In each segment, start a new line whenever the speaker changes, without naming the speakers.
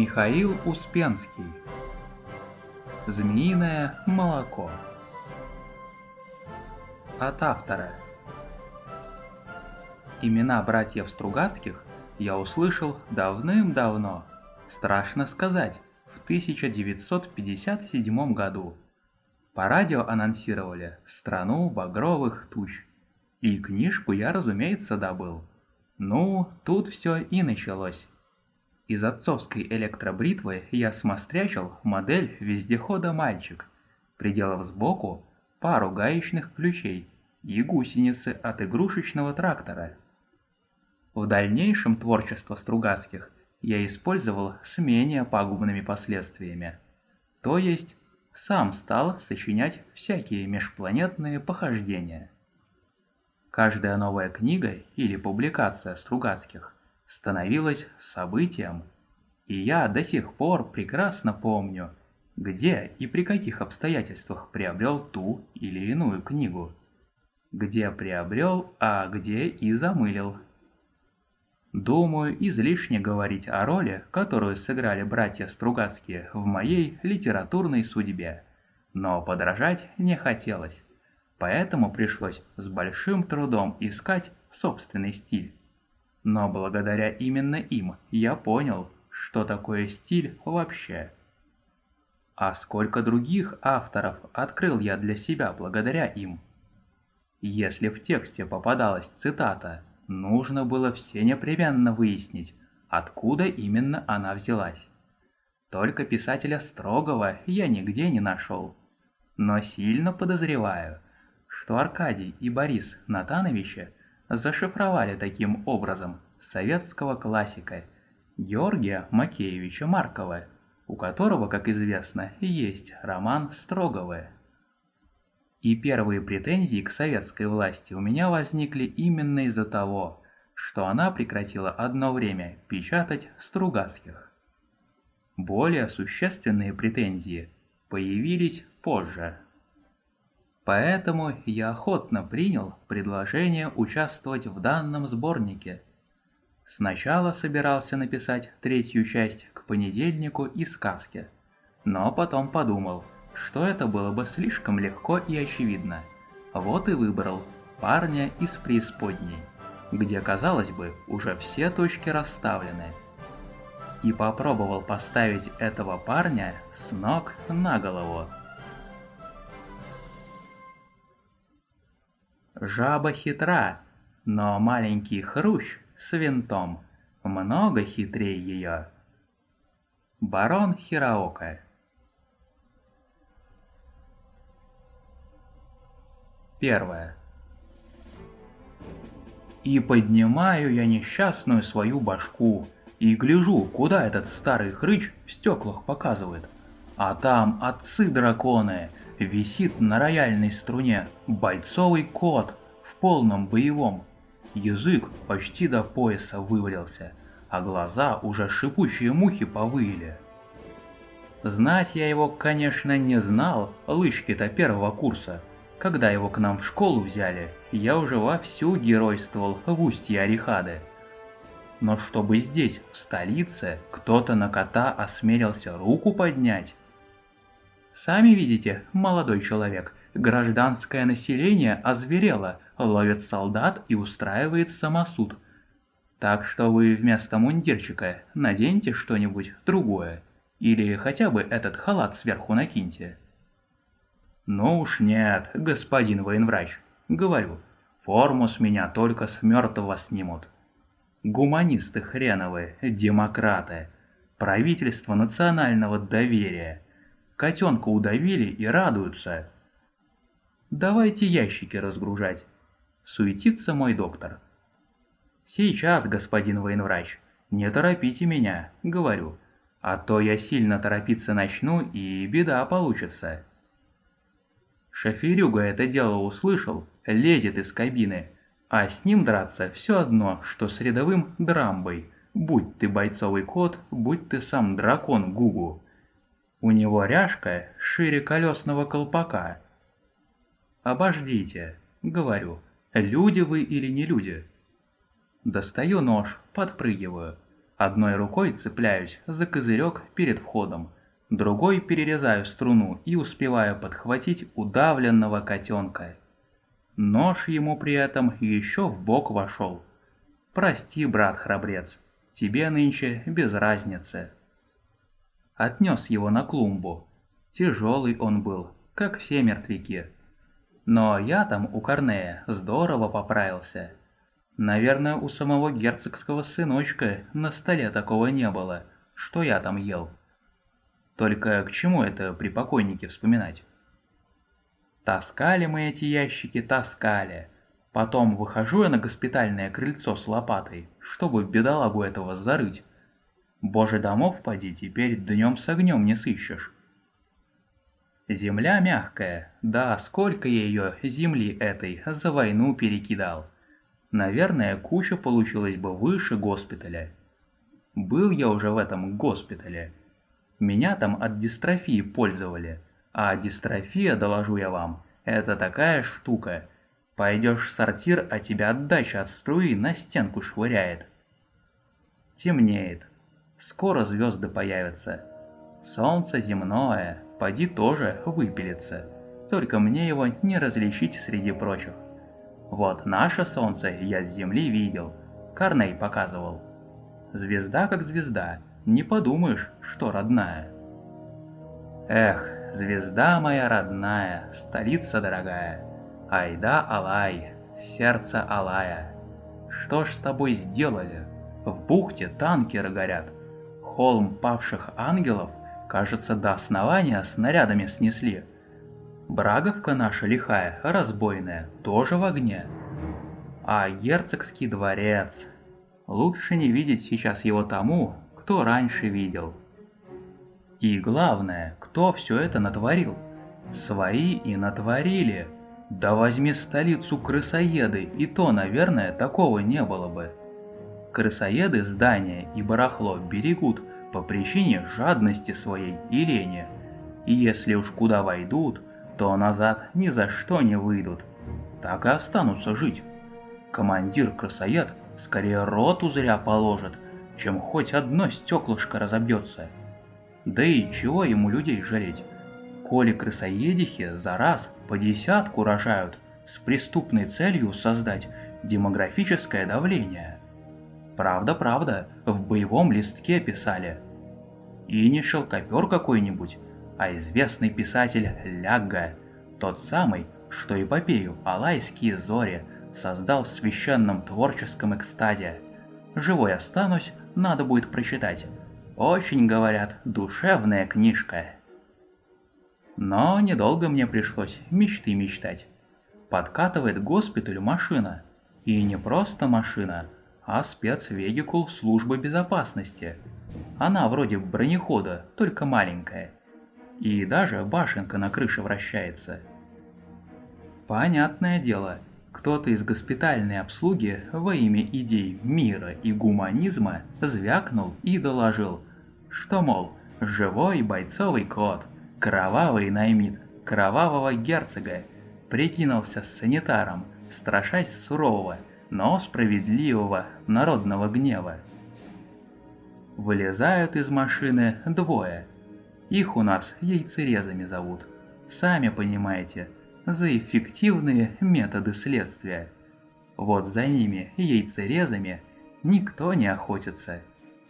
Михаил Успенский Змеиное молоко От автора Имена братьев Стругацких я услышал давным-давно, страшно сказать, в 1957 году. По радио анонсировали «Страну багровых туч». И книжку я, разумеется, добыл. Ну, тут все и началось. Из отцовской электробритвы я смострячил модель вездехода «Мальчик», приделав сбоку пару гаечных ключей и гусеницы от игрушечного трактора. В дальнейшем творчество Стругацких я использовал с менее пагубными последствиями. То есть, сам стал сочинять всякие межпланетные похождения. Каждая новая книга или публикация Стругацких становилось событием, и я до сих пор прекрасно помню, где и при каких обстоятельствах приобрел ту или иную книгу. Где приобрел, а где и замылил. Думаю, излишне говорить о роли, которую сыграли братья Стругацкие в моей литературной судьбе, но подражать не хотелось, поэтому пришлось с большим трудом искать собственный стиль. Но благодаря именно им я понял, что такое стиль вообще. А сколько других авторов открыл я для себя благодаря им. Если в тексте попадалась цитата, нужно было все непременно выяснить, откуда именно она взялась. Только писателя Строгого я нигде не нашел. Но сильно подозреваю, что Аркадий и Борис Натановича зашифровали таким образом советского классика Георгия Макеевича Маркова, у которого, как известно, есть роман Строгова. И первые претензии к советской власти у меня возникли именно из-за того, что она прекратила одно время печатать Стругацких. Более существенные претензии появились позже. Поэтому я охотно принял предложение участвовать в данном сборнике. Сначала собирался написать третью часть к понедельнику и сказке, но потом подумал, что это было бы слишком легко и очевидно. Вот и выбрал парня из преисподней, где, казалось бы, уже все точки расставлены. И попробовал поставить этого парня с ног на голову. Жаба хитра, но маленький хрущ с винтом много хитрее ее. Барон Хираока Первое. И поднимаю я несчастную свою башку, и гляжу, куда этот старый хрыч в стеклах показывает. А там отцы-драконы, Висит на рояльной струне бойцовый кот в полном боевом. Язык почти до пояса вывалился, а глаза уже шипучие мухи повыли. Знать я его, конечно, не знал, лычки-то первого курса. Когда его к нам в школу взяли, я уже вовсю геройствовал в устье Орехады. Но чтобы здесь, в столице, кто-то на кота осмелился руку поднять, Сами видите, молодой человек, гражданское население озверело, ловит солдат и устраивает самосуд. Так что вы вместо мундирчика наденьте что-нибудь другое. Или хотя бы этот халат сверху накиньте. Ну уж нет, господин военврач, говорю, форму с меня только с мертвого снимут. Гуманисты хреновы, демократы, правительство национального доверия – Котенка удавили и радуются. Давайте ящики разгружать. Суетится мой доктор. Сейчас, господин военврач, не торопите меня, говорю, а то я сильно торопиться начну и беда получится. Шоферюга это дело услышал, лезет из кабины, а с ним драться все одно, что с рядовым драмбой, будь ты бойцовый кот, будь ты сам дракон Гугу. У него ряжка шире колесного колпака. «Обождите», — говорю, — «люди вы или не люди?» Достаю нож, подпрыгиваю. Одной рукой цепляюсь за козырек перед входом, другой перерезаю струну и успеваю подхватить удавленного котенка. Нож ему при этом еще в бок вошел. Прости, брат-храбрец, тебе нынче без разницы. Отнес его на клумбу. Тяжелый он был, как все мертвяки. Но я там у Корнея здорово поправился. Наверное, у самого герцогского сыночка на столе такого не было, что я там ел. Только к чему это при покойнике вспоминать? Таскали мы эти ящики, таскали. Потом выхожу я на госпитальное крыльцо с лопатой, чтобы бедолагу этого зарыть. Боже домов поди, теперь днем с огнем не сыщешь. Земля мягкая, да сколько я ее земли этой за войну перекидал. Наверное, куча получилась бы выше госпиталя. Был я уже в этом госпитале. Меня там от дистрофии пользовали. А дистрофия, доложу я вам, это такая штука. Пойдешь в сортир, а тебя отдача от струи на стенку швыряет. Темнеет. Скоро звезды появятся. Солнце земное, поди тоже выпилится. Только мне его не различить среди прочих. Вот наше солнце я с земли видел, Корней показывал. Звезда как звезда, не подумаешь, что родная. Эх, звезда моя родная, столица дорогая, Айда Алай, сердце Алая. Что ж с тобой сделали? В бухте танкеры горят. Холм павших ангелов, кажется, до основания снарядами снесли. Браговка наша лихая, разбойная, тоже в огне. А герцогский дворец... Лучше не видеть сейчас его тому, кто раньше видел. И главное, кто все это натворил? Свои и натворили. Да возьми столицу крысоеды, и то, наверное, такого не было бы. Крысоеды здания и барахло берегут по причине жадности своей и лени. И если уж куда войдут, то назад ни за что не выйдут. Так и останутся жить. Командир красоед скорее роту зря положит, чем хоть одно стеклышко разобьется. Да и чего ему людей жалеть? Коли крысоедихи за раз по десятку рожают с преступной целью создать демографическое давление. Правда-правда, в боевом листке писали. И не шелкопер какой-нибудь, а известный писатель Лягга, тот самый, что эпопею «Алайские зори» создал в священном творческом экстазе. Живой останусь, надо будет прочитать. Очень, говорят, душевная книжка. Но недолго мне пришлось мечты мечтать. Подкатывает к госпиталю машина. И не просто машина, а спецвегикул службы безопасности. Она вроде бронехода, только маленькая и даже башенка на крыше вращается. Понятное дело, кто-то из госпитальной обслуги во имя идей мира и гуманизма звякнул и доложил, что, мол, живой бойцовый кот, кровавый наймит кровавого герцога, прикинулся санитаром, страшась сурового, но справедливого народного гнева. Вылезают из машины двое – их у нас яйцерезами зовут. Сами понимаете, за эффективные методы следствия. Вот за ними, яйцерезами, никто не охотится.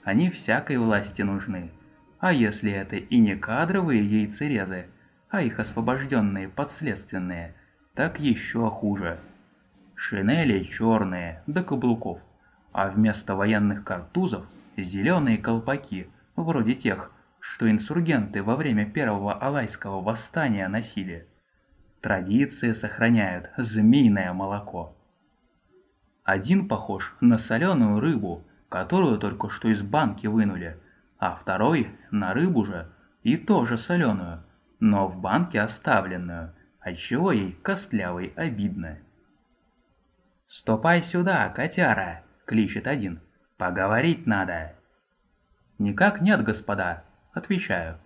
Они всякой власти нужны. А если это и не кадровые яйцерезы, а их освобожденные подследственные, так еще хуже. Шинели черные, до каблуков, а вместо военных картузов зеленые колпаки, вроде тех, что инсургенты во время первого Алайского восстания носили. Традиции сохраняют змеиное молоко. Один похож на соленую рыбу, которую только что из банки вынули, а второй на рыбу же и тоже соленую, но в банке оставленную, отчего ей костлявой обидно. «Ступай сюда, котяра!» — кличет один. «Поговорить надо!» «Никак нет, господа!» Отвечаю.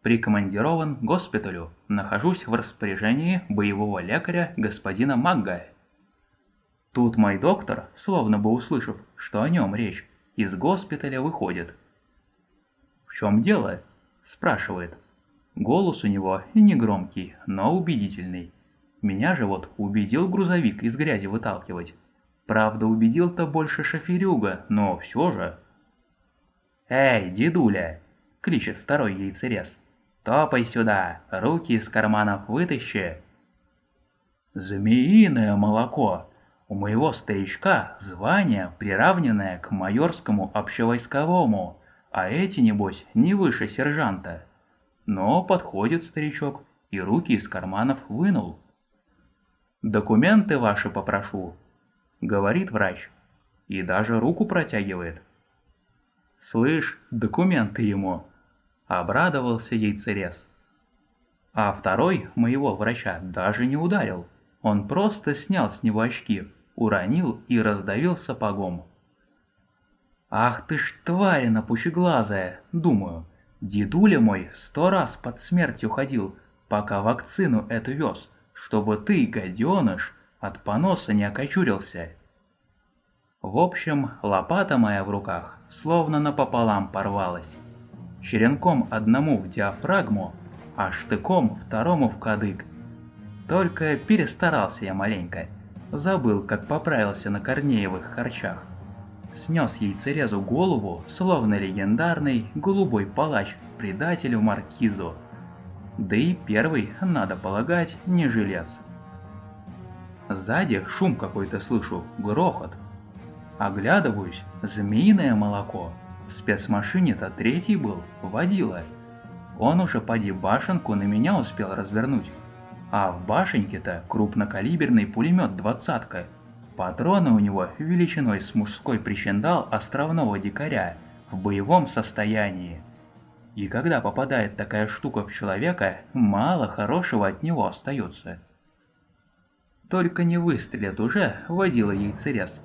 Прикомандирован госпиталю, нахожусь в распоряжении боевого лекаря господина Магга. Тут мой доктор, словно бы услышав, что о нем речь, из госпиталя выходит. «В чем дело?» – спрашивает. Голос у него негромкий, но убедительный. Меня же вот убедил грузовик из грязи выталкивать. Правда, убедил-то больше шоферюга, но все же. «Эй, дедуля!» – кричит второй яйцерез. «Топай сюда, руки из карманов вытащи!» «Змеиное молоко!» У моего старичка звание, приравненное к майорскому общевойсковому, а эти, небось, не выше сержанта. Но подходит старичок и руки из карманов вынул. «Документы ваши попрошу», — говорит врач, и даже руку протягивает. «Слышь, документы ему», — обрадовался яйцерез. А второй моего врача даже не ударил, он просто снял с него очки, уронил и раздавил сапогом. «Ах ты ж тварина пучеглазая!» — думаю. Дедуля мой сто раз под смертью ходил, пока вакцину эту вез, чтобы ты, гаденыш, от поноса не окочурился. В общем, лопата моя в руках словно напополам порвалась. Черенком одному в диафрагму, а штыком второму в кадык. Только перестарался я маленько, забыл, как поправился на Корнеевых харчах снес яйцерезу голову, словно легендарный голубой палач предателю Маркизу. Да и первый, надо полагать, не желез. Сзади шум какой-то слышу, грохот. Оглядываюсь, змеиное молоко. В спецмашине-то третий был, водила. Он уже поди башенку на меня успел развернуть. А в башеньке-то крупнокалиберный пулемет двадцатка Патроны у него величиной с мужской причиндал островного дикаря в боевом состоянии. И когда попадает такая штука в человека, мало хорошего от него остается. Только не выстрелит уже водила яйцерез,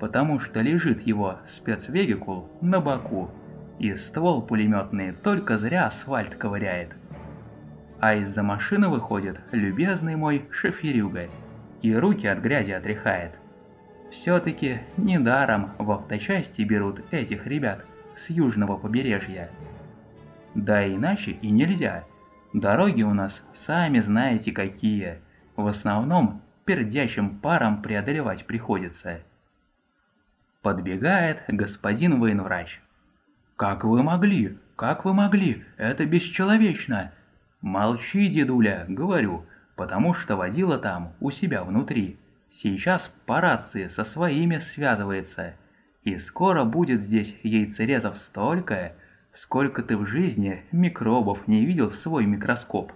потому что лежит его спецвегикул на боку, и ствол пулеметный только зря асфальт ковыряет. А из-за машины выходит любезный мой шоферюга и руки от грязи отряхает. Все-таки недаром в авточасти берут этих ребят с южного побережья. Да иначе и нельзя. Дороги у нас сами знаете какие. В основном пердящим паром преодолевать приходится. Подбегает господин военврач. «Как вы могли? Как вы могли? Это бесчеловечно!» «Молчи, дедуля, говорю, потому что водила там, у себя внутри. Сейчас по рации со своими связывается. И скоро будет здесь яйцерезов столько, сколько ты в жизни микробов не видел в свой микроскоп.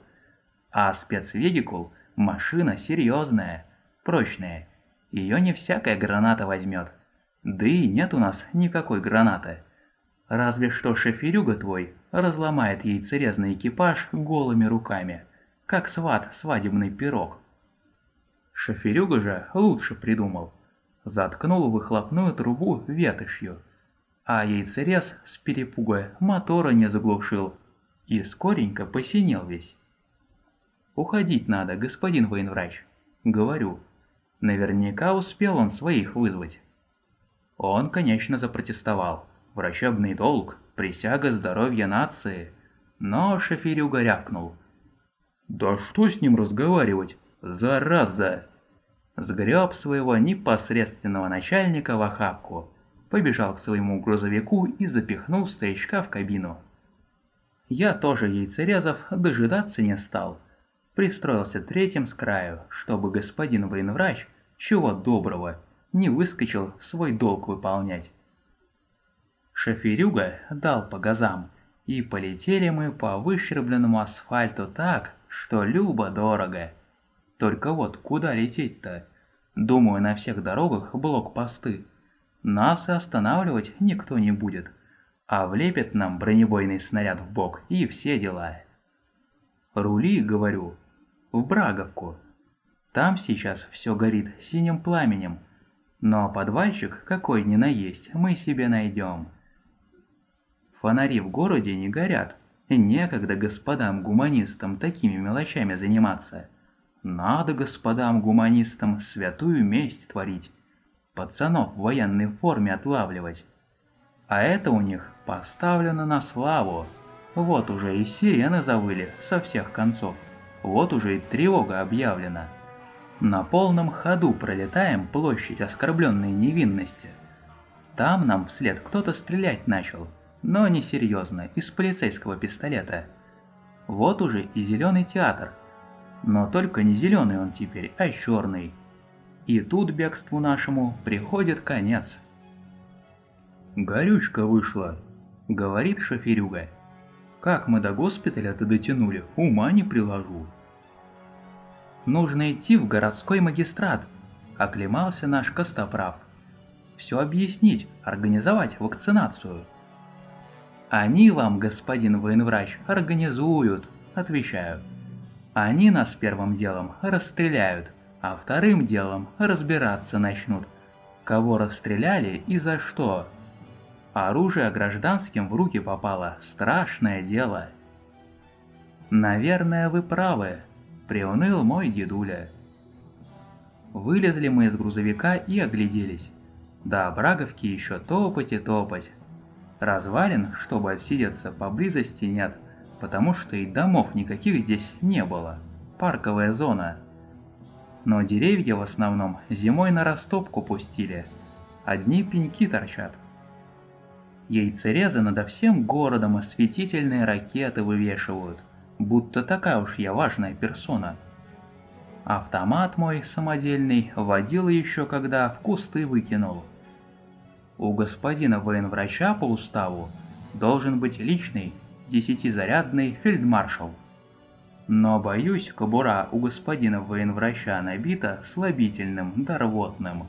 А спецведикул – машина серьезная, прочная. Ее не всякая граната возьмет. Да и нет у нас никакой гранаты. Разве что шоферюга твой разломает яйцерезный экипаж голыми руками, как сват свадебный пирог. Шоферюга же лучше придумал. Заткнул выхлопную трубу ветошью, а яйцерез с перепуга мотора не заглушил и скоренько посинел весь. «Уходить надо, господин военврач», — говорю. Наверняка успел он своих вызвать. Он, конечно, запротестовал. Врачебный долг, присяга здоровья нации. Но шоферюга рявкнул. «Да что с ним разговаривать? Зараза!» Сгреб своего непосредственного начальника в охапку, побежал к своему грузовику и запихнул старичка в кабину. Я тоже яйцерезов дожидаться не стал. Пристроился третьим с краю, чтобы господин военврач, чего доброго, не выскочил свой долг выполнять. Шоферюга дал по газам, и полетели мы по выщербленному асфальту так, что любо-дорого. Только вот куда лететь-то? Думаю, на всех дорогах блокпосты. Нас и останавливать никто не будет. А влепит нам бронебойный снаряд в бок и все дела. Рули, говорю, в Браговку. Там сейчас все горит синим пламенем. Но подвальчик, какой ни на есть, мы себе найдем. Фонари в городе не горят. Некогда господам-гуманистам такими мелочами заниматься. Надо господам-гуманистам святую месть творить, пацанов в военной форме отлавливать. А это у них поставлено на славу. Вот уже и сирены завыли со всех концов. Вот уже и тревога объявлена. На полном ходу пролетаем площадь оскорбленной невинности. Там нам вслед кто-то стрелять начал, но не серьезно, из полицейского пистолета. Вот уже и зеленый театр. Но только не зеленый он теперь, а черный. И тут бегству нашему приходит конец. «Горючка вышла», — говорит шоферюга. «Как мы до госпиталя-то дотянули, ума не приложу». «Нужно идти в городской магистрат», — оклемался наш Костоправ. «Все объяснить, организовать вакцинацию». «Они вам, господин военврач, организуют», — отвечаю. «Они нас первым делом расстреляют, а вторым делом разбираться начнут. Кого расстреляли и за что?» Оружие гражданским в руки попало, страшное дело. «Наверное, вы правы», — приуныл мой дедуля. Вылезли мы из грузовика и огляделись. До Браговки еще топать и топать. Развалин, чтобы отсидеться, поблизости нет, потому что и домов никаких здесь не было. Парковая зона. Но деревья в основном зимой на растопку пустили. Одни пеньки торчат. Яйцерезы над всем городом осветительные ракеты вывешивают, будто такая уж я важная персона. Автомат мой самодельный водил еще когда в кусты выкинул. У господина военврача по уставу должен быть личный десятизарядный фельдмаршал. Но боюсь, кобура у господина военврача набита слабительным да рвотным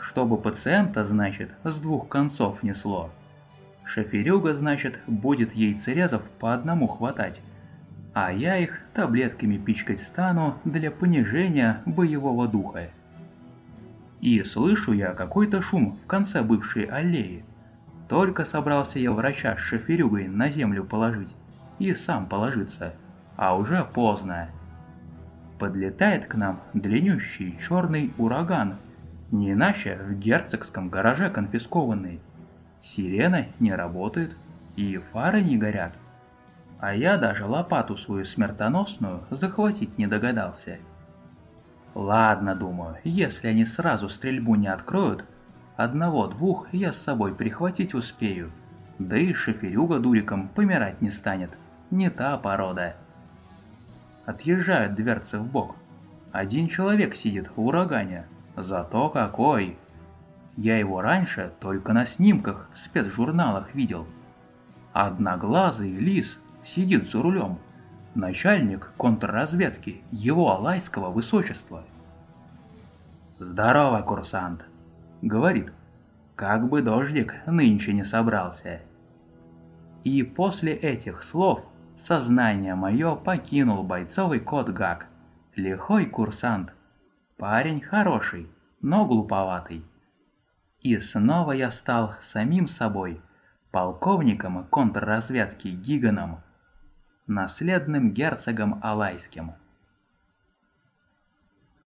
чтобы пациента, значит, с двух концов несло. Шоферюга, значит, будет яйцерезов по одному хватать, а я их таблетками пичкать стану для понижения боевого духа. И слышу я какой-то шум в конце бывшей аллеи. Только собрался я врача с шоферюгой на землю положить и сам положиться, а уже поздно. Подлетает к нам длиннющий черный ураган не иначе в герцогском гараже конфискованный. Сирена не работает и фары не горят. А я даже лопату свою смертоносную захватить не догадался. Ладно, думаю, если они сразу стрельбу не откроют, одного-двух я с собой прихватить успею. Да и шоферюга дуриком помирать не станет. Не та порода. Отъезжают дверцы в бок. Один человек сидит в урагане, Зато какой! Я его раньше только на снимках в спецжурналах видел. Одноглазый лис сидит за рулем. Начальник контрразведки его алайского высочества. «Здорово, курсант!» — говорит. «Как бы дождик нынче не собрался». И после этих слов сознание мое покинул бойцовый кот Гак. Лихой курсант — Парень хороший, но глуповатый. И снова я стал самим собой, полковником контрразведки Гиганом, наследным герцогом Алайским.